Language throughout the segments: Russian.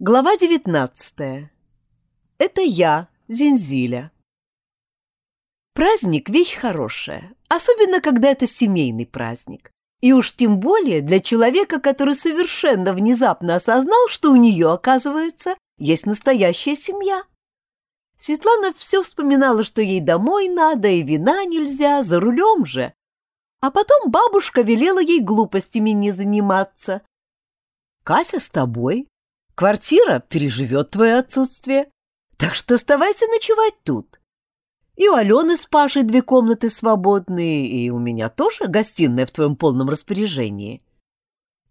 Глава девятнадцатая. Это я, Зинзиля. Праздник — вещь хорошая, особенно когда это семейный праздник. И уж тем более для человека, который совершенно внезапно осознал, что у нее, оказывается, есть настоящая семья. Светлана все вспоминала, что ей домой надо, и вина нельзя, за рулем же. А потом бабушка велела ей глупостями не заниматься. «Кася с тобой. Квартира переживет твое отсутствие, так что оставайся ночевать тут. И у Алены с Пашей две комнаты свободные, и у меня тоже гостиная в твоем полном распоряжении».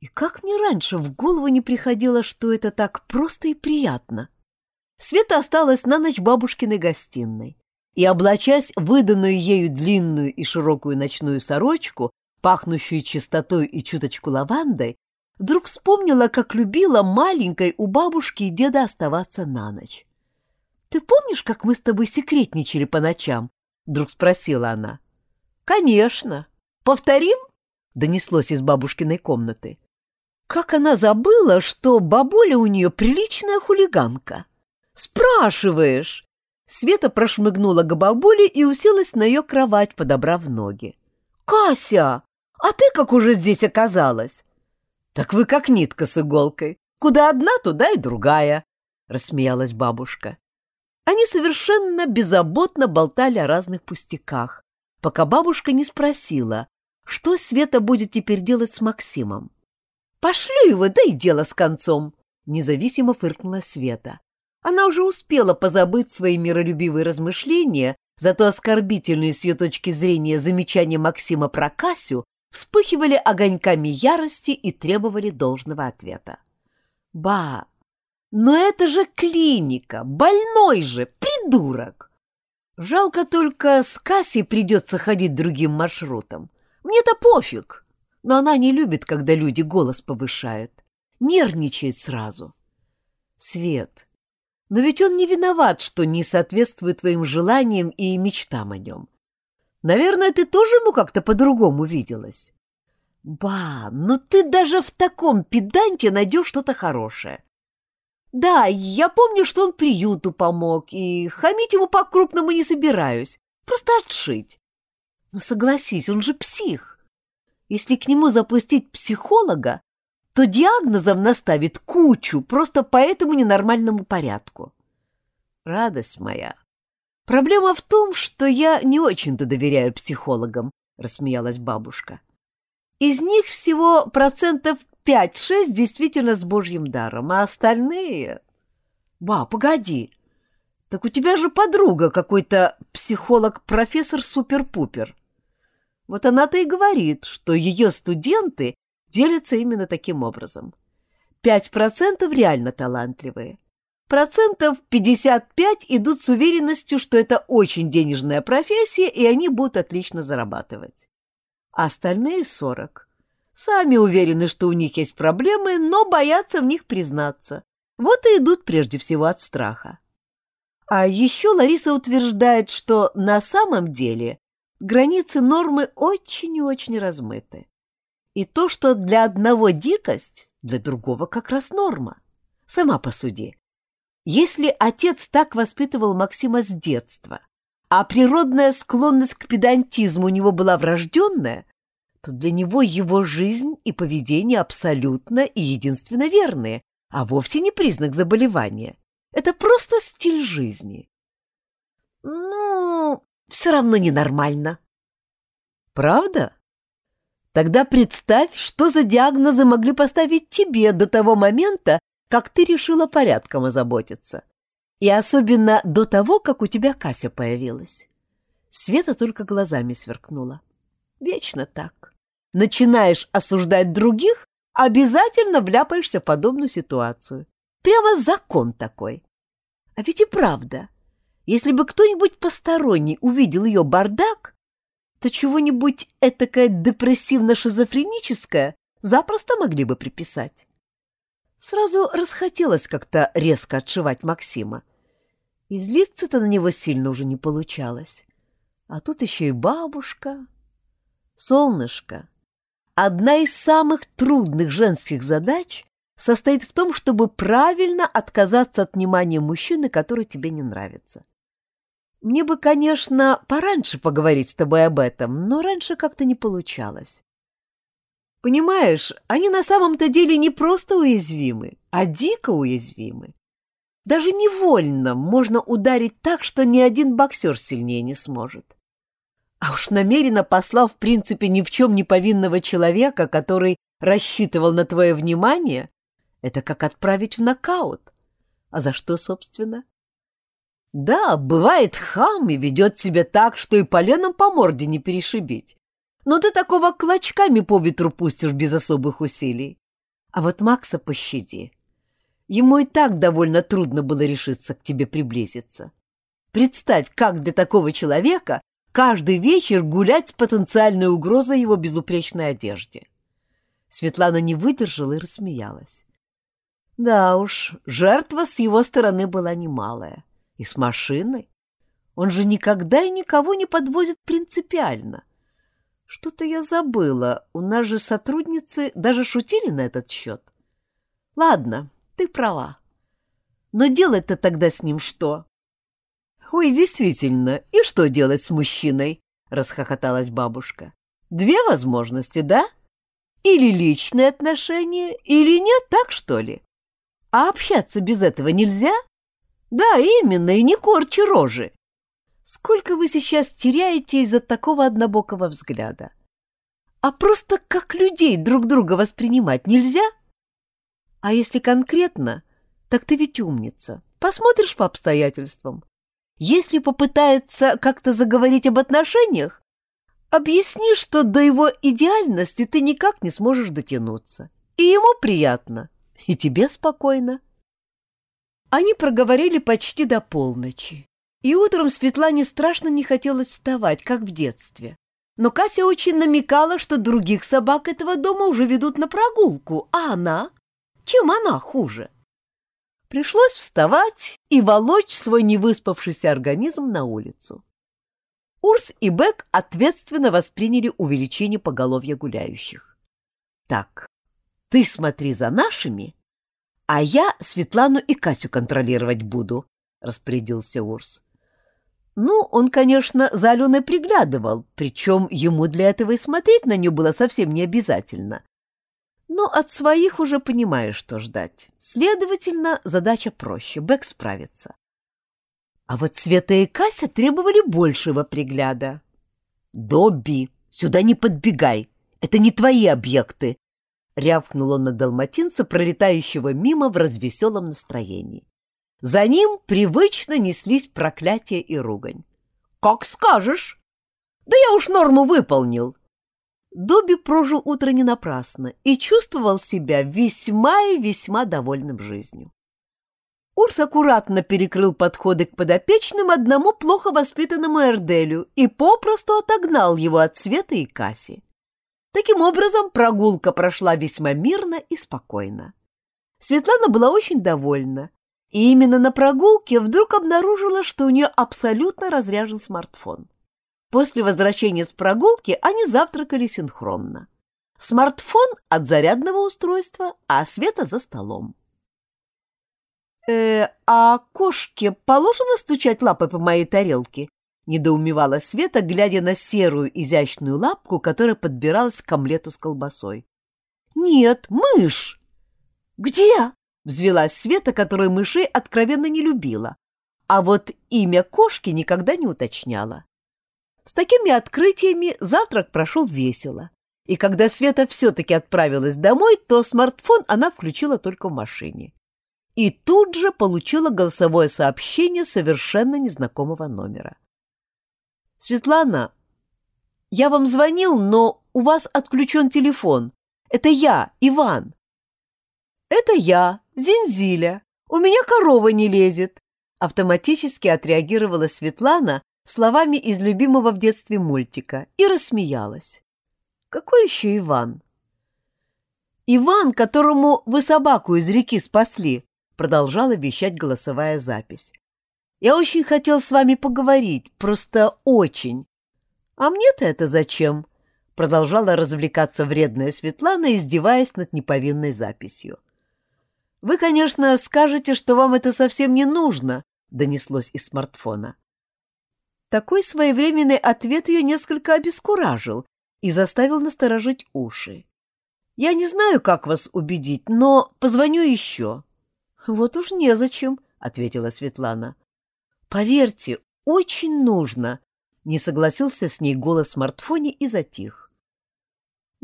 И как мне раньше в голову не приходило, что это так просто и приятно. Света осталась на ночь бабушкиной гостиной и, облачась выданную ею длинную и широкую ночную сорочку, пахнущую чистотой и чуточку лавандой, вдруг вспомнила, как любила маленькой у бабушки и деда оставаться на ночь. «Ты помнишь, как мы с тобой секретничали по ночам?» — вдруг спросила она. «Конечно. Повторим?» — донеслось из бабушкиной комнаты. Как она забыла, что бабуля у нее приличная хулиганка. «Спрашиваешь!» Света прошмыгнула к бабуле и уселась на ее кровать, подобрав ноги. «Кася, а ты как уже здесь оказалась?» «Так вы как нитка с иголкой. Куда одна, туда и другая», — рассмеялась бабушка. Они совершенно беззаботно болтали о разных пустяках, пока бабушка не спросила, что Света будет теперь делать с Максимом. «Пошлю его, да и дело с концом», — независимо фыркнула Света. Она уже успела позабыть свои миролюбивые размышления, зато оскорбительные с ее точки зрения замечания Максима про Касю вспыхивали огоньками ярости и требовали должного ответа. «Ба, но это же клиника, больной же, придурок!» Жалко только с Кассей придется ходить другим маршрутом. Мне-то пофиг, но она не любит, когда люди голос повышают. Нервничает сразу. Свет, но ведь он не виноват, что не соответствует твоим желаниям и мечтам о нем. Наверное, ты тоже ему как-то по-другому виделась. Ба, ну ты даже в таком педанте найдешь что-то хорошее. Да, я помню, что он приюту помог, и хамить ему по-крупному не собираюсь, просто отшить. Но согласись, он же псих. Если к нему запустить психолога, то диагнозом наставит кучу просто по этому ненормальному порядку. Радость моя. Проблема в том, что я не очень-то доверяю психологам, рассмеялась бабушка. Из них всего процентов 5-6 действительно с божьим даром, а остальные... Ба, погоди, так у тебя же подруга какой-то психолог-профессор супер-пупер. Вот она-то и говорит, что ее студенты делятся именно таким образом. 5% реально талантливые. Процентов 55 идут с уверенностью, что это очень денежная профессия, и они будут отлично зарабатывать. А остальные 40 сами уверены, что у них есть проблемы, но боятся в них признаться. Вот и идут прежде всего от страха. А еще Лариса утверждает, что на самом деле границы нормы очень и очень размыты. И то, что для одного дикость, для другого как раз норма. Сама посуди. Если отец так воспитывал Максима с детства, а природная склонность к педантизму у него была врожденная, то для него его жизнь и поведение абсолютно и единственно верные, а вовсе не признак заболевания. Это просто стиль жизни. Ну, все равно ненормально. Правда? Тогда представь, что за диагнозы могли поставить тебе до того момента, как ты решила порядком озаботиться. И особенно до того, как у тебя Кася появилась. Света только глазами сверкнула. Вечно так. Начинаешь осуждать других, обязательно вляпаешься в подобную ситуацию. Прямо закон такой. А ведь и правда. Если бы кто-нибудь посторонний увидел ее бардак, то чего-нибудь этакое депрессивно-шизофреническое запросто могли бы приписать. Сразу расхотелось как-то резко отшивать Максима. И злиться-то на него сильно уже не получалось. А тут еще и бабушка. Солнышко, одна из самых трудных женских задач состоит в том, чтобы правильно отказаться от внимания мужчины, который тебе не нравится. Мне бы, конечно, пораньше поговорить с тобой об этом, но раньше как-то не получалось. Понимаешь, они на самом-то деле не просто уязвимы, а дико уязвимы. Даже невольно можно ударить так, что ни один боксер сильнее не сможет. А уж намеренно послав, в принципе, ни в чем не повинного человека, который рассчитывал на твое внимание, это как отправить в нокаут. А за что, собственно? Да, бывает хам и ведет себя так, что и поленом по морде не перешибить. Но ты такого клочками по ветру пустишь без особых усилий. А вот Макса пощади. Ему и так довольно трудно было решиться к тебе приблизиться. Представь, как для такого человека каждый вечер гулять с потенциальной угрозой его безупречной одежде. Светлана не выдержала и рассмеялась. Да уж, жертва с его стороны была немалая. И с машиной. Он же никогда и никого не подвозит принципиально. Что-то я забыла. У нас же сотрудницы даже шутили на этот счет. Ладно, ты права. Но делать-то тогда с ним что? Ой, действительно, и что делать с мужчиной? Расхохоталась бабушка. Две возможности, да? Или личные отношения, или нет, так что ли? А общаться без этого нельзя? Да, именно, и не корчи рожи. Сколько вы сейчас теряете из-за такого однобокого взгляда? А просто как людей друг друга воспринимать нельзя? А если конкретно, так ты ведь умница. Посмотришь по обстоятельствам. Если попытается как-то заговорить об отношениях, объясни, что до его идеальности ты никак не сможешь дотянуться. И ему приятно, и тебе спокойно. Они проговорили почти до полночи. И утром Светлане страшно не хотелось вставать, как в детстве. Но Кася очень намекала, что других собак этого дома уже ведут на прогулку, а она? Чем она хуже? Пришлось вставать и волочь свой невыспавшийся организм на улицу. Урс и Бек ответственно восприняли увеличение поголовья гуляющих. Так, ты смотри за нашими, а я Светлану и Касю контролировать буду, — распорядился Урс. Ну, он, конечно, за Аленой приглядывал, причем ему для этого и смотреть на нее было совсем не обязательно. Но от своих уже понимаешь, что ждать. Следовательно, задача проще, Бэк справится. А вот Света и Кася требовали большего пригляда. «Добби, сюда не подбегай, это не твои объекты!» — рявкнул он на далматинца, пролетающего мимо в развеселом настроении. За ним привычно неслись проклятия и ругань. «Как скажешь!» «Да я уж норму выполнил!» Добби прожил утро не напрасно и чувствовал себя весьма и весьма довольным жизнью. Урс аккуратно перекрыл подходы к подопечным одному плохо воспитанному Эрделю и попросту отогнал его от Света и Касси. Таким образом, прогулка прошла весьма мирно и спокойно. Светлана была очень довольна, и именно на прогулке вдруг обнаружила, что у нее абсолютно разряжен смартфон. После возвращения с прогулки они завтракали синхронно. Смартфон от зарядного устройства, а Света за столом. «Э, а кошке положено стучать лапой по моей тарелке?» — недоумевала Света, глядя на серую изящную лапку, которая подбиралась к омлету с колбасой. «Нет, мышь!» «Где?» — взвелась Света, которая мышей откровенно не любила, а вот имя кошки никогда не уточняла. С такими открытиями завтрак прошел весело, и когда Света все-таки отправилась домой, то смартфон она включила только в машине. И тут же получила голосовое сообщение совершенно незнакомого номера. «Светлана, я вам звонил, но у вас отключен телефон. Это я, Иван». «Это я, Зинзиля. У меня корова не лезет», — автоматически отреагировала Светлана словами из любимого в детстве мультика и рассмеялась. «Какой еще Иван?» «Иван, которому вы собаку из реки спасли», — продолжала вещать голосовая запись. Я очень хотел с вами поговорить, просто очень. А мне-то это зачем? Продолжала развлекаться вредная Светлана, издеваясь над неповинной записью. Вы, конечно, скажете, что вам это совсем не нужно, донеслось из смартфона. Такой своевременный ответ ее несколько обескуражил и заставил насторожить уши. «Я не знаю, как вас убедить, но позвоню еще». «Вот уж незачем», — ответила Светлана. «Поверьте, очень нужно», — не согласился с ней голос в смартфоне и затих.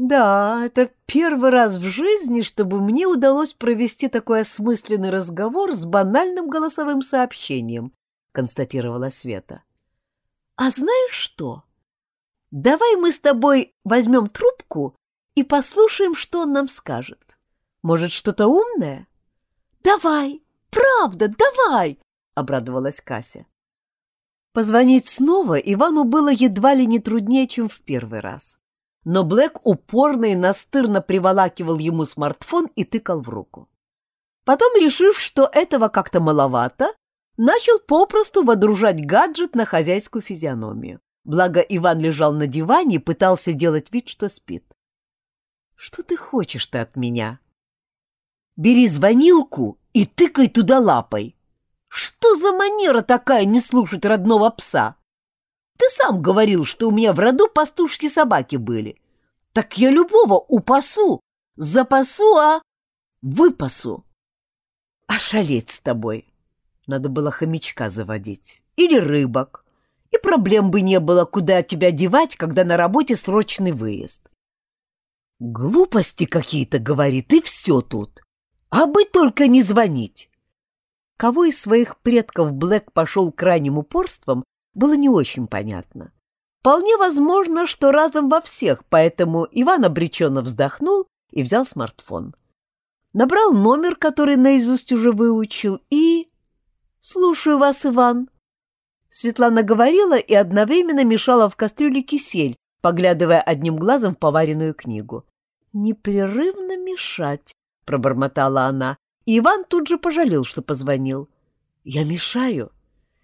«Да, это первый раз в жизни, чтобы мне удалось провести такой осмысленный разговор с банальным голосовым сообщением», — констатировала Света. «А знаешь что? Давай мы с тобой возьмем трубку и послушаем, что он нам скажет. Может, что-то умное?» «Давай, правда, давай!» — обрадовалась Кася. Позвонить снова Ивану было едва ли не труднее, чем в первый раз. Но Блэк упорно и настырно приволакивал ему смартфон и тыкал в руку. Потом, решив, что этого как-то маловато, начал попросту водружать гаджет на хозяйскую физиономию. Благо Иван лежал на диване и пытался делать вид, что спит. «Что ты хочешь-то от меня?» «Бери звонилку и тыкай туда лапой», что за манера такая не слушать родного пса? Ты сам говорил, что у меня в роду пастушки собаки были. Так я любого упасу, запасу, а выпасу. А шалеть с тобой. Надо было хомячка заводить. Или рыбок. И проблем бы не было, куда тебя девать, когда на работе срочный выезд. Глупости какие-то, говорит, и все тут. А бы только не звонить. Кого из своих предков Блэк пошел крайним упорством, было не очень понятно. Вполне возможно, что разом во всех, поэтому Иван обреченно вздохнул и взял смартфон. Набрал номер, который наизусть уже выучил, и... «Слушаю вас, Иван». Светлана говорила и одновременно мешала в кастрюле кисель, поглядывая одним глазом в поваренную книгу. «Непрерывно мешать», — пробормотала она, и Иван тут же пожалел, что позвонил. «Я мешаю?»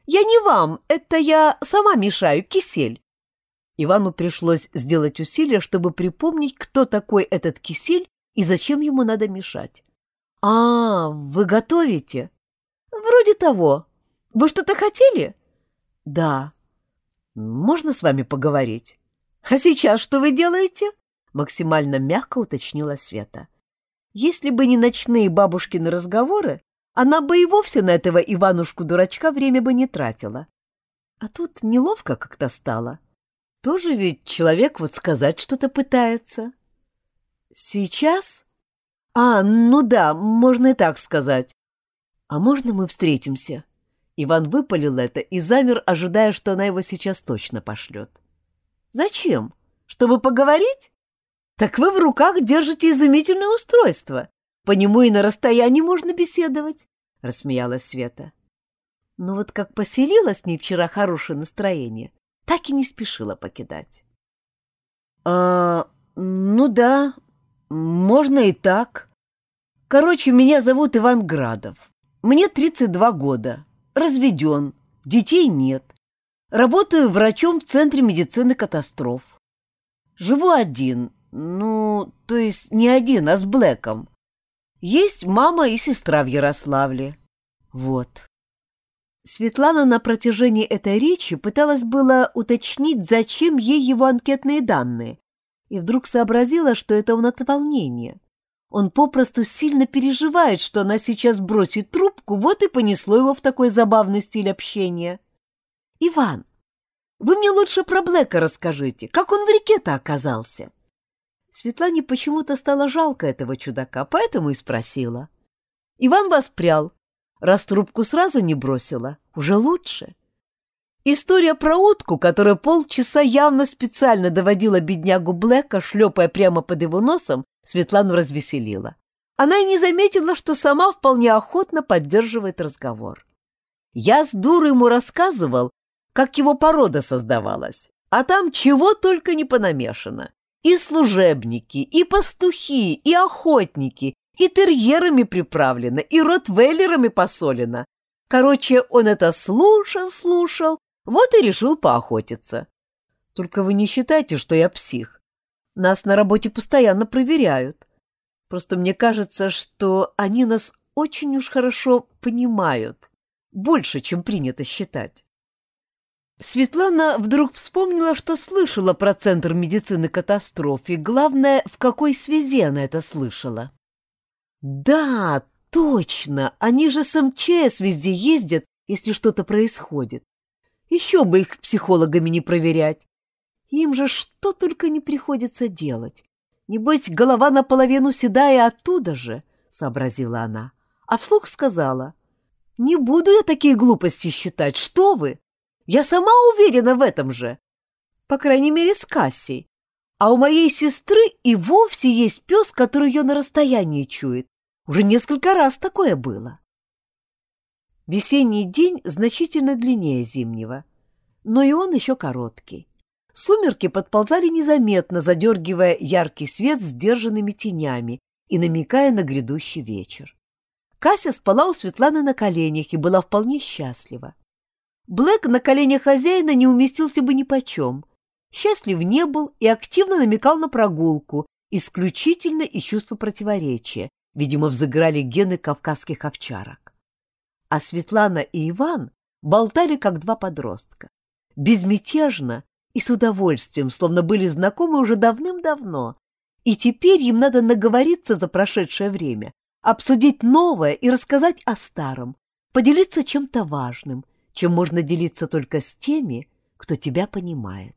«Я не вам, это я сама мешаю, кисель». Ивану пришлось сделать усилие, чтобы припомнить, кто такой этот кисель и зачем ему надо мешать. «А, вы готовите?» «Вроде того. Вы что-то хотели?» «Да». «Можно с вами поговорить?» «А сейчас что вы делаете?» Максимально мягко уточнила Света. Если бы не ночные бабушкины разговоры, она бы и вовсе на этого Иванушку-дурачка время бы не тратила. А тут неловко как-то стало. Тоже ведь человек вот сказать что-то пытается. Сейчас? А, ну да, можно и так сказать. А можно мы встретимся? Иван выпалил это и замер, ожидая, что она его сейчас точно пошлет. Зачем? Чтобы поговорить? Так вы в руках держите изумительное устройство. По нему и на расстоянии можно беседовать, — рассмеялась Света. Но вот как поселила с ней вчера хорошее настроение, так и не спешила покидать. А, ну да, можно и так. Короче, меня зовут Иван Градов. Мне 32 года. Разведен, детей нет. Работаю врачом в Центре медицины катастроф. Живу один, ну, то есть не один, а с Блэком. Есть мама и сестра в Ярославле. Вот. Светлана на протяжении этой речи пыталась было уточнить, зачем ей его анкетные данные, и вдруг сообразила, что это он от волнения. Он попросту сильно переживает, что она сейчас бросит трубку, вот и понесло его в такой забавный стиль общения. «Иван, вы мне лучше про Блэка расскажите, как он в реке-то оказался?» Светлане почему-то стало жалко этого чудака, поэтому и спросила. Иван воспрял. Раз трубку сразу не бросила, уже лучше. История про утку, которая полчаса явно специально доводила беднягу Блэка, шлепая прямо под его носом, Светлану развеселила. Она и не заметила, что сама вполне охотно поддерживает разговор. Я с дурой ему рассказывал, как его порода создавалась, а там чего только не понамешано. И служебники, и пастухи, и охотники, и терьерами приправлено, и ротвейлерами посолено. Короче, он это слушал, слушал, вот и решил поохотиться. Только вы не считайте, что я псих. Нас на работе постоянно проверяют. Просто мне кажется, что они нас очень уж хорошо понимают, больше, чем принято считать. Светлана вдруг вспомнила, что слышала про Центр медицины катастроф, и главное, в какой связи она это слышала. Да, точно, они же с МЧС везде ездят, если что-то происходит. Еще бы их психологами не проверять. Им же что только не приходится делать. Небось, голова наполовину седая оттуда же, — сообразила она. А вслух сказала, — не буду я такие глупости считать, что вы? Я сама уверена в этом же. По крайней мере, с Кассией. А у моей сестры и вовсе есть пес, который ее на расстоянии чует. Уже несколько раз такое было. Весенний день значительно длиннее зимнего, но и он еще короткий. Сумерки подползали незаметно, задергивая яркий свет сдержанными тенями и намекая на грядущий вечер. Кася спала у Светланы на коленях и была вполне счастлива. Блэк на коленях хозяина не уместился бы ни почем. Счастлив не был и активно намекал на прогулку, исключительно из чувства противоречия. Видимо, взыграли гены кавказских овчарок. А Светлана и Иван болтали, как два подростка. Безмятежно и с удовольствием, словно были знакомы уже давным-давно. И теперь им надо наговориться за прошедшее время, обсудить новое и рассказать о старом, поделиться чем-то важным — чем можно делиться только с теми, кто тебя понимает.